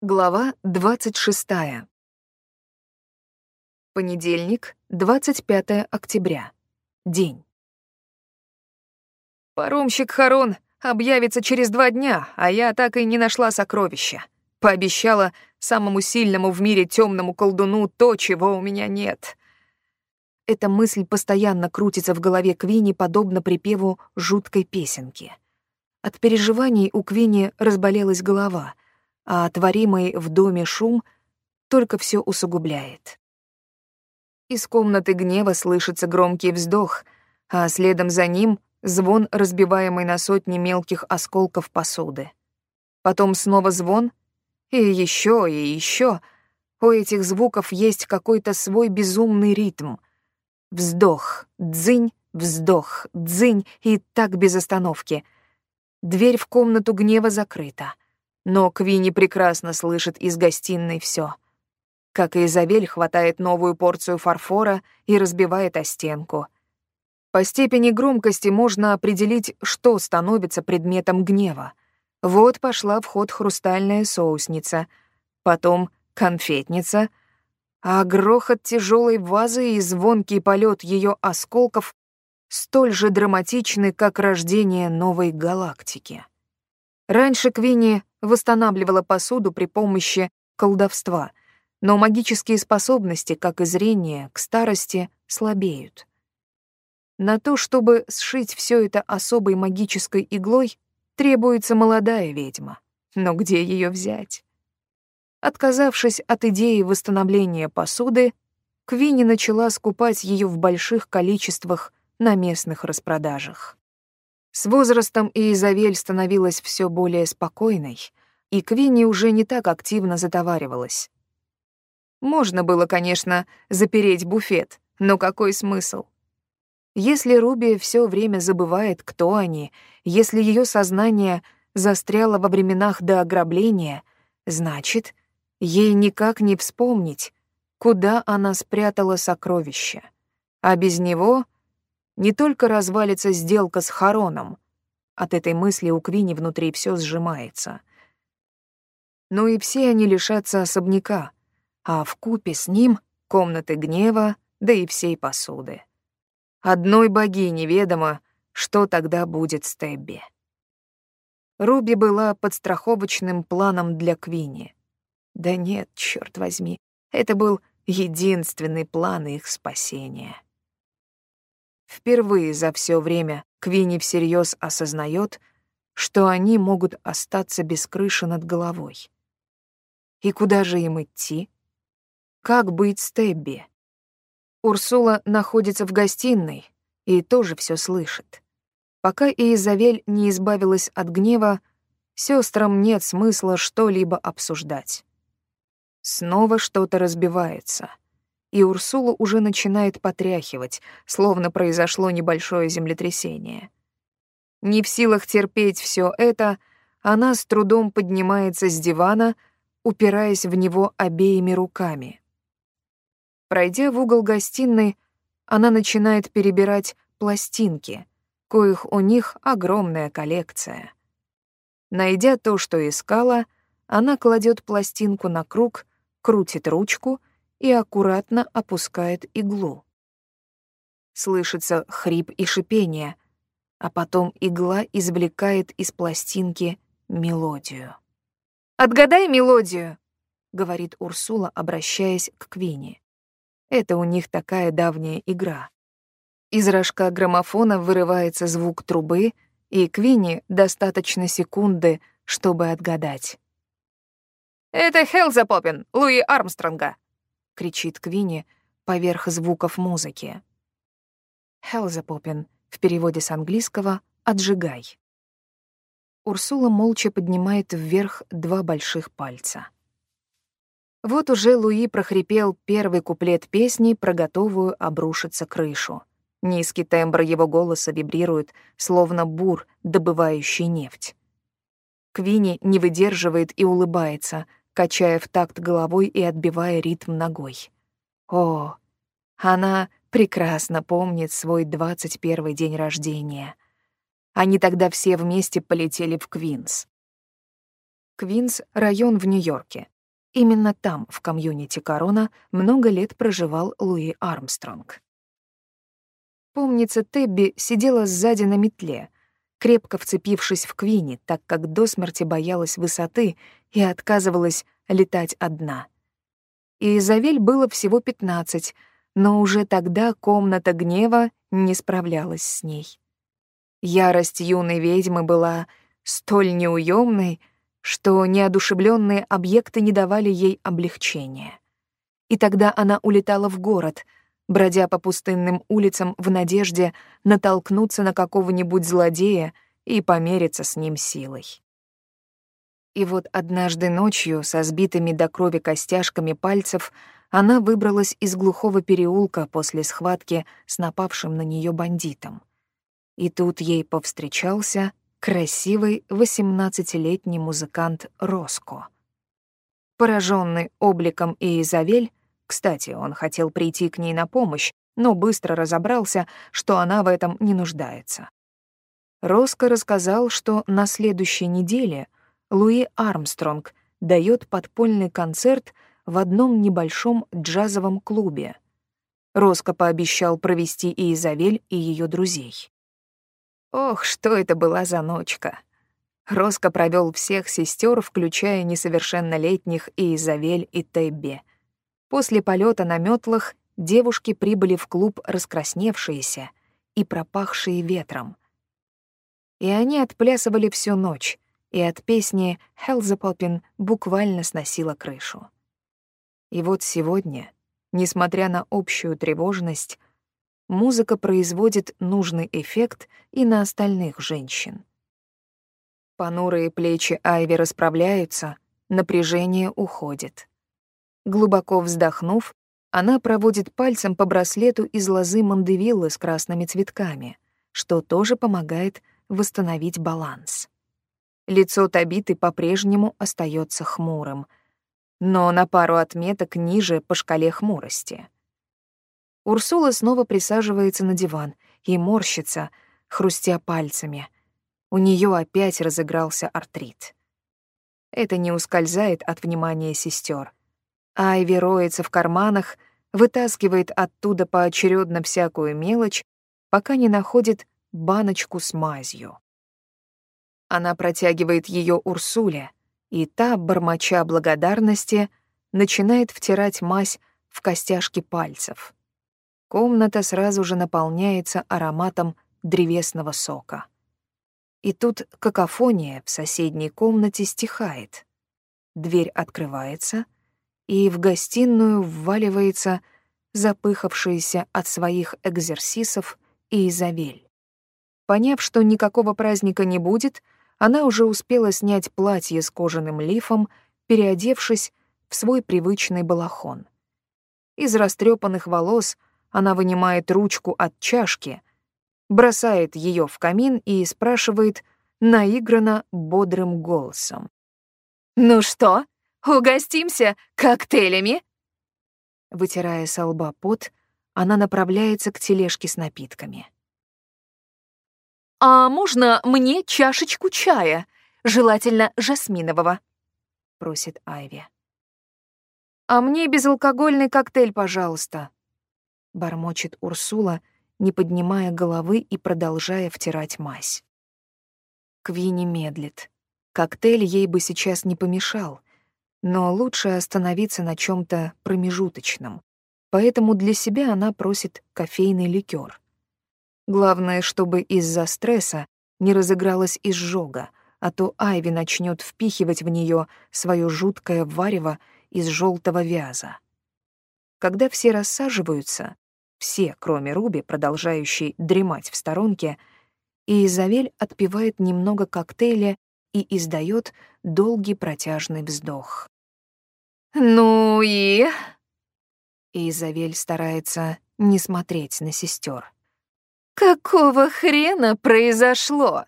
Глава 26. Понедельник, 25 октября. День. Паромщик Харон объявится через два дня, а я так и не нашла сокровища. Пообещала самому сильному в мире темному колдуну то, чего у меня нет. Эта мысль постоянно крутится в голове Квини, подобно припеву жуткой песенки. От переживаний у Квини разболелась голова — а творимый в доме шум только все усугубляет. Из комнаты гнева слышится громкий вздох, а следом за ним звон, разбиваемый на сотни мелких осколков посуды. Потом снова звон, и еще, и еще. У этих звуков есть какой-то свой безумный ритм. Вздох, дзынь, вздох, дзынь, и так без остановки. Дверь в комнату гнева закрыта. Но Квинни прекрасно слышит из гостиной все. Как и Изабель хватает новую порцию фарфора и разбивает о стенку. По степени громкости можно определить, что становится предметом гнева. Вот пошла в ход хрустальная соусница, потом конфетница, а грохот тяжелой вазы и звонкий полет ее осколков столь же драматичны, как рождение новой галактики. Раньше Квинни восстанавливала посуду при помощи колдовства, но магические способности, как и зрение, к старости слабеют. На то, чтобы сшить все это особой магической иглой, требуется молодая ведьма. Но где ее взять? Отказавшись от идеи восстановления посуды, Квинни начала скупать ее в больших количествах на местных распродажах. С возрастом Изавель становилась все более спокойной, и Квинни уже не так активно затоваривалась. Можно было, конечно, запереть буфет, но какой смысл? Если Руби все время забывает, кто они, если ее сознание застряло во временах до ограбления, значит, ей никак не вспомнить, куда она спрятала сокровища. А без него не только развалится сделка с Хароном. От этой мысли у Квини внутри все сжимается. Но и все они лишатся особняка, а в купе с ним — комнаты гнева, да и всей посуды. Одной богине ведомо, что тогда будет с Тебби. Руби была подстраховочным планом для Квини. Да нет, черт возьми, это был единственный план их спасения. Впервые за все время Квинни всерьез осознает, что они могут остаться без крыши над головой. И куда же им идти? Как быть с Тебби? Урсула находится в гостиной и тоже все слышит. Пока Изавель не избавилась от гнева, сестрам нет смысла что-либо обсуждать. Снова что-то разбивается — и Урсулу уже начинает потряхивать, словно произошло небольшое землетрясение. Не в силах терпеть все это, она с трудом поднимается с дивана, упираясь в него обеими руками. Пройдя в угол гостиной, она начинает перебирать пластинки, коих у них огромная коллекция. Найдя то, что искала, она кладет пластинку на круг, крутит ручку — и аккуратно опускает иглу. Слышится хрип и шипение, а потом игла извлекает из пластинки мелодию. «Отгадай мелодию!» — говорит Урсула, обращаясь к Квине. Это у них такая давняя игра. Из рожка граммофона вырывается звук трубы, и Квине достаточно секунды, чтобы отгадать. «Это Хелза Поппин, Луи Армстронга», кричит Квинни поверх звуков музыки. Хелза Поппин в переводе с английского «отжигай». Урсула молча поднимает вверх два больших пальца. Вот уже Луи прохрипел первый куплет песни про готовую обрушиться крышу. Низкий тембр его голоса вибрирует, словно бур, добывающий нефть. Квини не выдерживает и улыбается — качая в такт головой и отбивая ритм ногой. О, она прекрасно помнит свой 21 день рождения. Они тогда все вместе полетели в Квинс. Квинс — район в Нью-Йорке. Именно там, в комьюнити Корона, много лет проживал Луи Армстронг. Помнится, Тебби сидела сзади на метле, крепко вцепившись в Квинни, так как до смерти боялась высоты и отказывалась летать одна. И Изавель было всего пятнадцать, но уже тогда комната гнева не справлялась с ней. Ярость юной ведьмы была столь неуемной, что неодушевленные объекты не давали ей облегчения. И тогда она улетала в город, бродя по пустынным улицам в надежде натолкнуться на какого-нибудь злодея и помериться с ним силой. И вот однажды ночью со сбитыми до крови костяшками пальцев она выбралась из глухого переулка после схватки с напавшим на нее бандитом. И тут ей повстречался красивый восемнадцатилетний музыкант Роско. Пораженный обликом Изавель, кстати, он хотел прийти к ней на помощь, но быстро разобрался, что она в этом не нуждается. Роско рассказал, что на следующей неделе Луи Армстронг дает подпольный концерт в одном небольшом джазовом клубе. Роско пообещал провести и Изавель, и ее друзей. Ох, что это была за ночка. Роско провел всех сестер, включая несовершеннолетних и Изавель, и Тебби. После полета на метлах девушки прибыли в клуб раскрасневшиеся и пропахшие ветром. И они отплясывали всю ночь, и от песни «Хелзепопин» буквально сносила крышу. И вот сегодня, несмотря на общую тревожность, музыка производит нужный эффект и на остальных женщин. Понурые плечи Айви расправляются, напряжение уходит. Глубоко вздохнув, она проводит пальцем по браслету из лозы мандевиллы с красными цветками, что тоже помогает восстановить баланс. Лицо Табиты по-прежнему остается хмурым, но на пару отметок ниже по шкале хмурости — Урсула снова присаживается на диван и морщится, хрустя пальцами. У нее опять разыгрался артрит. Это не ускользает от внимания сестер. Айви роется в карманах, вытаскивает оттуда поочередно всякую мелочь, пока не находит баночку с мазью. Она протягивает ее Урсуле, и та, бормоча благодарности, начинает втирать мазь в костяшки пальцев. Комната сразу же наполняется ароматом древесного сока. И тут какофония в соседней комнате стихает. Дверь открывается, и в гостиную вваливается запыхавшаяся от своих экзерсисов Изабель. Поняв, что никакого праздника не будет, она уже успела снять платье с кожаным лифом, переодевшись в свой привычный балахон. Из растрепанных волос — она вынимает ручку от чашки, бросает ее в камин и спрашивает наигранно бодрым голосом. «Ну что, угостимся коктейлями?» Вытирая со лба пот, она направляется к тележке с напитками. «А можно мне чашечку чая, желательно жасминового?» — просит Айви. «А мне безалкогольный коктейль, пожалуйста», — бормочет Урсула, не поднимая головы и продолжая втирать мазь. Квинни медлит. Коктейль ей бы сейчас не помешал, но лучше остановиться на чем то промежуточном. Поэтому для себя она просит кофейный ликер. Главное, чтобы из-за стресса не разыгралась изжога, а то Айви начнет впихивать в нее свое жуткое варево из желтого вяза. Когда все рассаживаются, все, кроме Руби, продолжающей дремать в сторонке, и Изавель отпивает немного коктейля и издает долгий протяжный вздох. «Ну и...» Изавель старается не смотреть на сестер. «Какого хрена произошло?»